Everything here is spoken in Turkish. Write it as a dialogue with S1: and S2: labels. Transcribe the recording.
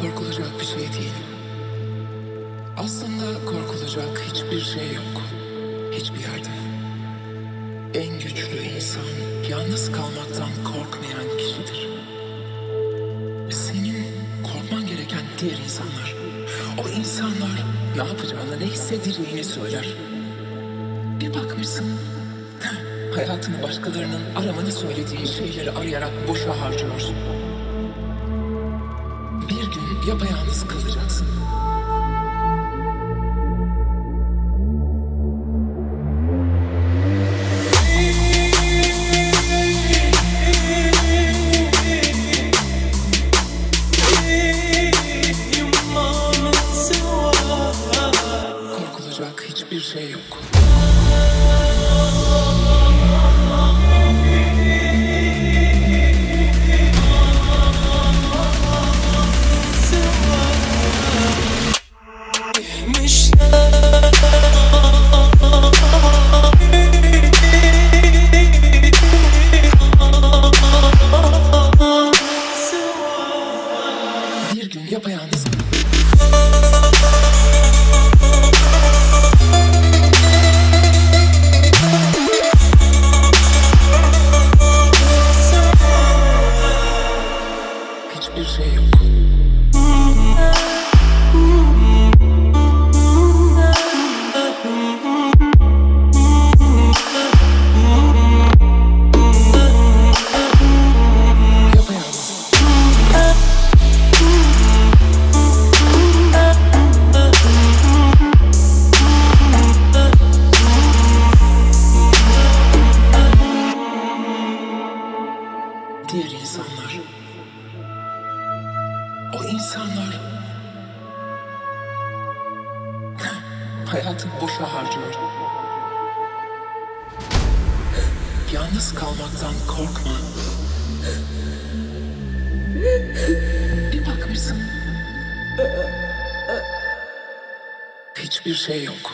S1: korkulacak bir şey değil. Aslında korkulacak hiçbir şey yok. Hiçbir yerde. En güçlü insan yalnız kalmaktan korkmayan kişidir. Senin korkman gereken diğer insanlar. O insanlar ne yapacağını, ne hissedeceğini söyler. Bir bakmışsın, hayatını başkalarının aramanı söylediği şeyleri arayarak boşa harcıyorsun. Yapayalnız kalacaksın. Korkulacak hiçbir şey yok. Bir Diğer insanlar. O insanlar. Hayatını boşa harcıyor. Yalnız kalmaktan korkma. Bir bakmışsın. Hiçbir şey yok.